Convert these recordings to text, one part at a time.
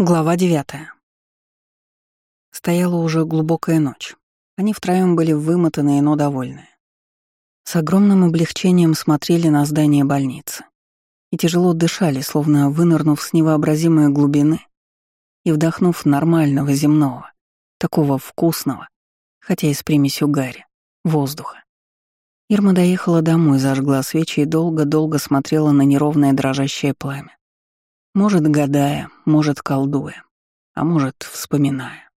Глава девятая. Стояла уже глубокая ночь. Они втроем были вымотанные, но довольные. С огромным облегчением смотрели на здание больницы. И тяжело дышали, словно вынырнув с невообразимой глубины и вдохнув нормального земного, такого вкусного, хотя и с примесью гари, воздуха. Ирма доехала домой, зажгла свечи и долго-долго смотрела на неровное дрожащее пламя. Может, гадая, может, колдуя, а может, вспоминая.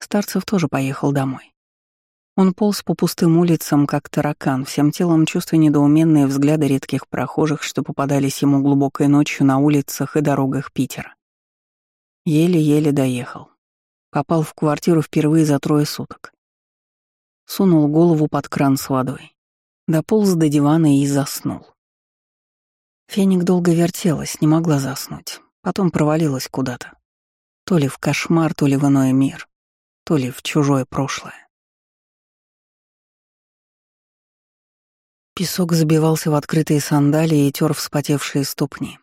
Старцев тоже поехал домой. Он полз по пустым улицам, как таракан, всем телом чувствуя недоуменные взгляды редких прохожих, что попадались ему глубокой ночью на улицах и дорогах Питера. Еле-еле доехал. Попал в квартиру впервые за трое суток. Сунул голову под кран с водой. Дополз до дивана и заснул. Феник долго вертелась, не могла заснуть. Потом провалилась куда-то. То ли в кошмар, то ли в иной мир, то ли в чужое прошлое. Песок забивался в открытые сандалии и тер вспотевшие ступни.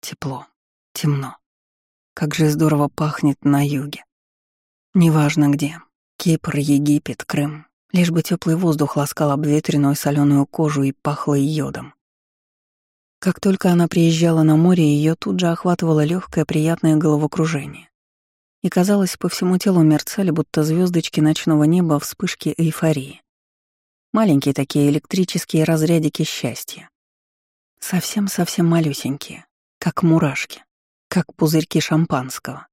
Тепло, темно. Как же здорово пахнет на юге. Неважно где. Кипр, Египет, Крым. Лишь бы теплый воздух ласкал обветренную соленую кожу и пахло йодом. Как только она приезжала на море, ее тут же охватывало легкое приятное головокружение. И казалось, по всему телу мерцали, будто звездочки ночного неба вспышки эйфории. Маленькие такие электрические разрядики счастья. Совсем-совсем малюсенькие, как мурашки, как пузырьки шампанского.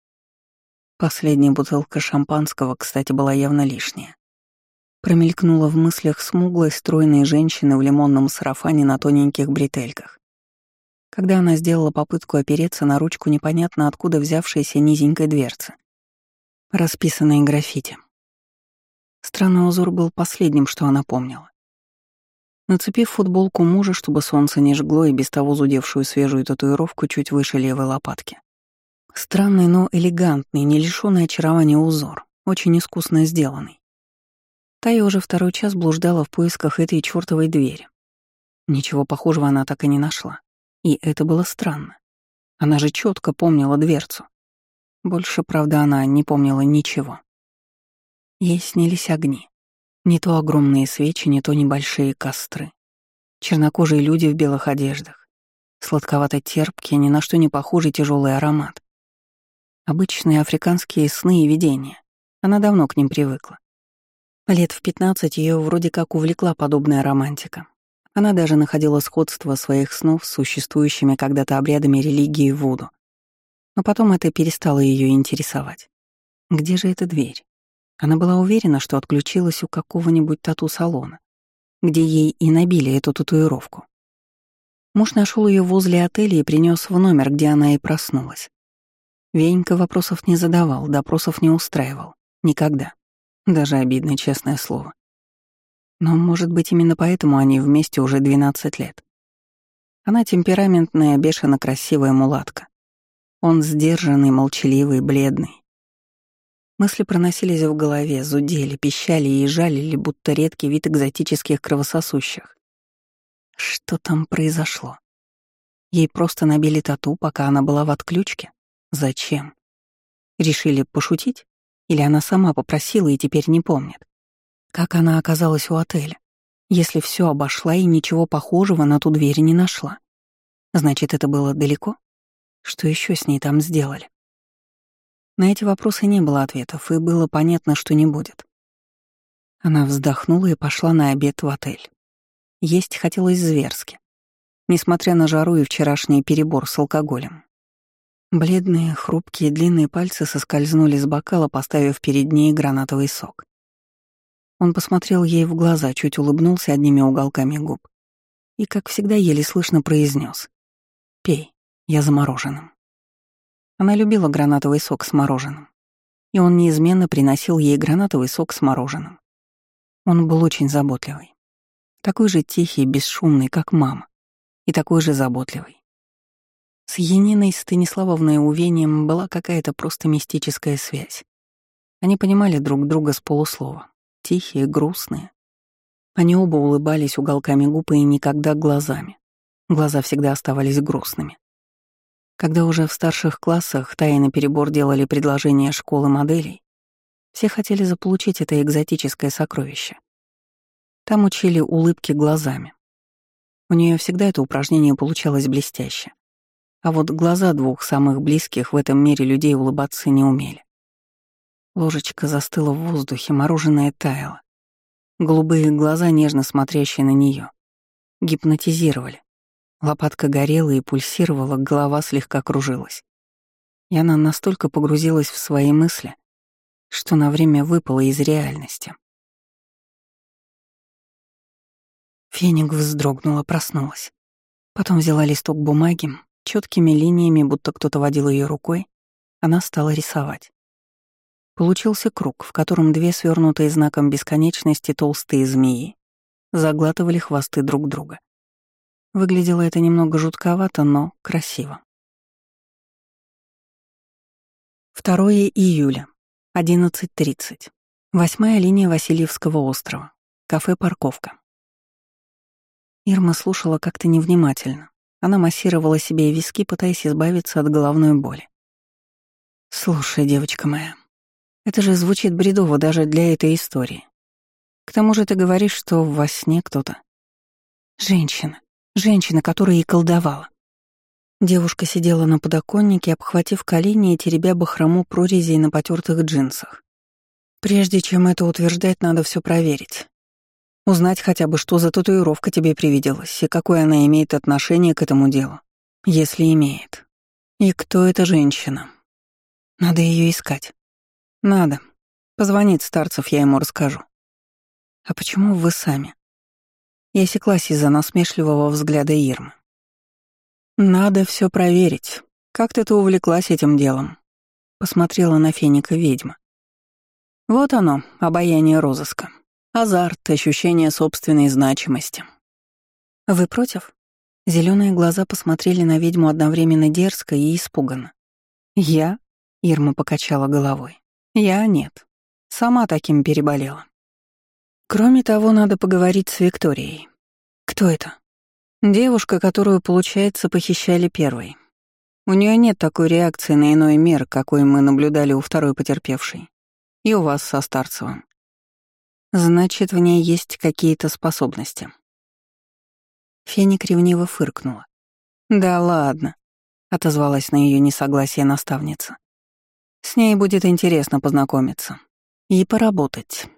Последняя бутылка шампанского, кстати, была явно лишняя. Промелькнула в мыслях смуглой, стройной женщины в лимонном сарафане на тоненьких бретельках когда она сделала попытку опереться на ручку непонятно откуда взявшейся низенькой дверцы, расписанной граффити. Странный узор был последним, что она помнила. Нацепив футболку мужа, чтобы солнце не жгло и без того зудевшую свежую татуировку чуть выше левой лопатки. Странный, но элегантный, не лишённый очарования узор, очень искусно сделанный. Тая уже второй час блуждала в поисках этой чёртовой двери. Ничего похожего она так и не нашла. И это было странно. Она же четко помнила дверцу. Больше, правда, она не помнила ничего. Ей снились огни. Не то огромные свечи, не то небольшие костры. Чернокожие люди в белых одеждах. Сладковато-терпкий, ни на что не похожий тяжелый аромат. Обычные африканские сны и видения. Она давно к ним привыкла. Лет в пятнадцать ее вроде как увлекла подобная романтика. Она даже находила сходство своих снов с существующими когда-то обрядами религии Вуду. Но потом это перестало ее интересовать. Где же эта дверь? Она была уверена, что отключилась у какого-нибудь тату-салона, где ей и набили эту татуировку. Муж нашел ее возле отеля и принес в номер, где она и проснулась. Венька вопросов не задавал, допросов не устраивал. Никогда. Даже обидно, честное слово. Но, может быть, именно поэтому они вместе уже 12 лет. Она темпераментная, бешено красивая мулатка. Он сдержанный, молчаливый, бледный. Мысли проносились в голове, зудели, пищали и жалили, будто редкий вид экзотических кровососущих. Что там произошло? Ей просто набили тату, пока она была в отключке? Зачем? Решили пошутить? Или она сама попросила и теперь не помнит? Как она оказалась у отеля, если все обошла и ничего похожего на ту дверь не нашла? Значит, это было далеко? Что еще с ней там сделали? На эти вопросы не было ответов, и было понятно, что не будет. Она вздохнула и пошла на обед в отель. Есть хотелось зверски, несмотря на жару и вчерашний перебор с алкоголем. Бледные, хрупкие, длинные пальцы соскользнули с бокала, поставив перед ней гранатовый сок. Он посмотрел ей в глаза, чуть улыбнулся одними уголками губ и, как всегда, еле слышно произнес: «Пей, я замороженным». Она любила гранатовый сок с мороженым, и он неизменно приносил ей гранатовый сок с мороженым. Он был очень заботливый. Такой же тихий, бесшумный, как мама, и такой же заботливый. С Яниной Станиславовной Увением была какая-то просто мистическая связь. Они понимали друг друга с полуслова, тихие, грустные. Они оба улыбались уголками губ и никогда глазами. Глаза всегда оставались грустными. Когда уже в старших классах тайно перебор делали предложения школы моделей, все хотели заполучить это экзотическое сокровище. Там учили улыбки глазами. У нее всегда это упражнение получалось блестяще. А вот глаза двух самых близких в этом мире людей улыбаться не умели. Ложечка застыла в воздухе, мороженое таяло. Голубые глаза, нежно смотрящие на нее, гипнотизировали. Лопатка горела и пульсировала, голова слегка кружилась. И она настолько погрузилась в свои мысли, что на время выпала из реальности. Феник вздрогнула, проснулась. Потом взяла листок бумаги, четкими линиями, будто кто-то водил ее рукой, она стала рисовать. Получился круг, в котором две свернутые знаком бесконечности толстые змеи заглатывали хвосты друг друга. Выглядело это немного жутковато, но красиво. 2 июля, 11.30. Восьмая линия Васильевского острова. Кафе «Парковка». Ирма слушала как-то невнимательно. Она массировала себе виски, пытаясь избавиться от головной боли. «Слушай, девочка моя, это же звучит бредово даже для этой истории. К тому же ты говоришь, что во сне кто-то. Женщина. Женщина, которая и колдовала. Девушка сидела на подоконнике, обхватив колени и теребя бахрому прорезей на потертых джинсах. Прежде чем это утверждать, надо все проверить. Узнать хотя бы, что за татуировка тебе привиделась и какое она имеет отношение к этому делу, если имеет. И кто эта женщина. Надо ее искать. Надо. Позвонить старцев, я ему расскажу. А почему вы сами? Я секлась из-за насмешливого взгляда Ирмы. «Надо все проверить. Как ты-то увлеклась этим делом?» Посмотрела на Феника ведьма. Вот оно, обаяние розыска. Азарт, ощущение собственной значимости. «Вы против?» Зеленые глаза посмотрели на ведьму одновременно дерзко и испуганно. «Я?» — Ирма покачала головой. «Я нет. Сама таким переболела. Кроме того, надо поговорить с Викторией. Кто это? Девушка, которую, получается, похищали первой. У нее нет такой реакции на иной мир, какой мы наблюдали у второй потерпевшей. И у вас со Старцевым. Значит, в ней есть какие-то способности. Феник ревниво фыркнула. «Да ладно», — отозвалась на ее несогласие наставница. «С ней будет интересно познакомиться и поработать».